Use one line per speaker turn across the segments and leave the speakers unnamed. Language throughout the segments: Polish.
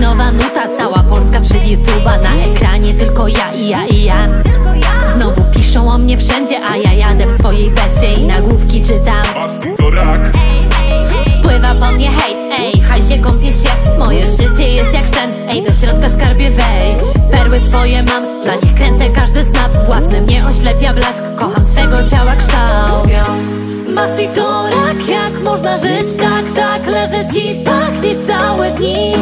nowa nuta, cała Polska przed YouTube'a. Na ekranie tylko ja i ja i ja. Znowu piszą o mnie wszędzie, a ja jadę w swojej becie I nagłówki czytam.
Masti to rak.
Spływa po mnie hejt, ej, hajsie kąpie się. Moje życie jest jak sen, ej, do środka skarbie wejdź. Perły swoje mam, dla nich kręcę każdy snap Własny mnie oślepia blask, kocham swego ciała kształt. Masti to rak, jak można żyć tak, tak? Leżę ci, pachnie całe dni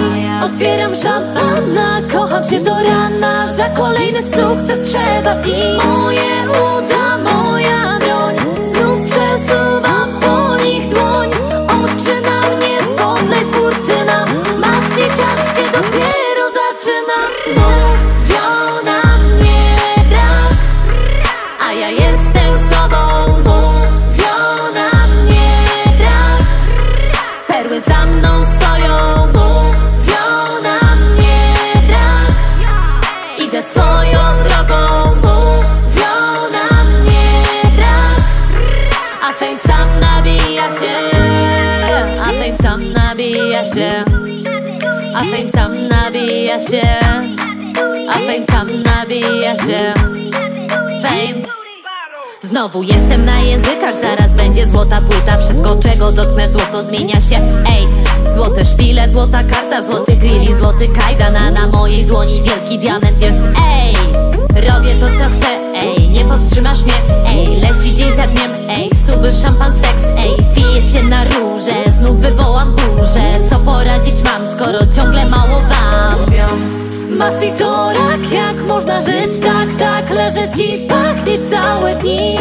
Otwieram szampana, kocham się do rana. Za kolejny sukces trzeba pić. Moje uda, moja broń. Znów przesuwam po nich dłoń. Oczy na mnie, spotlight, kurtyna Masti czas się dopiero zaczyna. Mówią na mnie brak a ja jestem sobą, mówią na mnie tak Perły za mną stoją, swoją drogą, mówią na mnie tak A fame sam nabija się. A fame sam nabija się. A fame sam nabija się. A fame sam nabija się. Fame. Znowu jestem na językach, zaraz będzie złota płyta. Wszystko czego dotknę złoto zmienia się, ej Złote szpile, złota karta, złoty grill i złoty kajdan. A na mojej dłoni wielki diament jest, powstrzymasz mnie, ej Leci dzień za dniem, ej Suby, szampan, seks, ej Piję się na róże, znów wywołam burzę Co poradzić mam, skoro ciągle mało wam? Masti to rak, jak można żyć tak, tak Leżę ci, pachnie całe dni.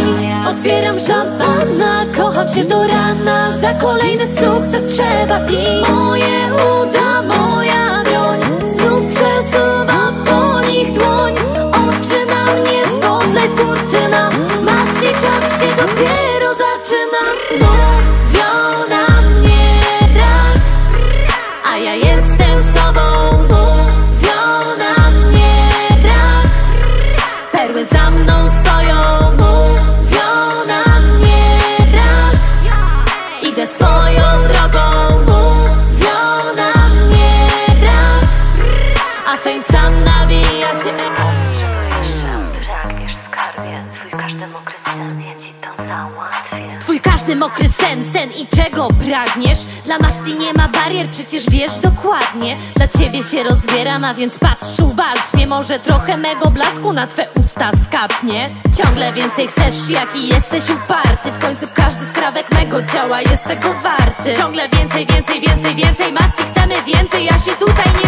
Otwieram szampana, kocham się do rana Za kolejny sukces trzeba pić. Moje uda, sobą, mnie Perły za mną stoją, mówią mnie tak Idę swoją drogą, mówią mnie tak A fame sam nabija się.
Pragniesz skarbie, każdy mokry sen, ja ci to załatwię.
Twój każdy mokry sen, sen i czego pragniesz? Dla Masti nie ma barier, przecież wiesz dokładnie. Dla ciebie się rozbieram, a więc patrz uważnie. Może trochę mego blasku na twe usta skapnie. Ciągle więcej chcesz, jaki jesteś uparty. W końcu każdy skrawek mego ciała jest tego warty. Ciągle więcej, więcej, więcej, więcej Masti. Chcemy więcej, ja się tutaj nie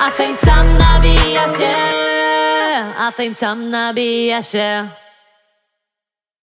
A fame sam nabija się, a fame sam nabija się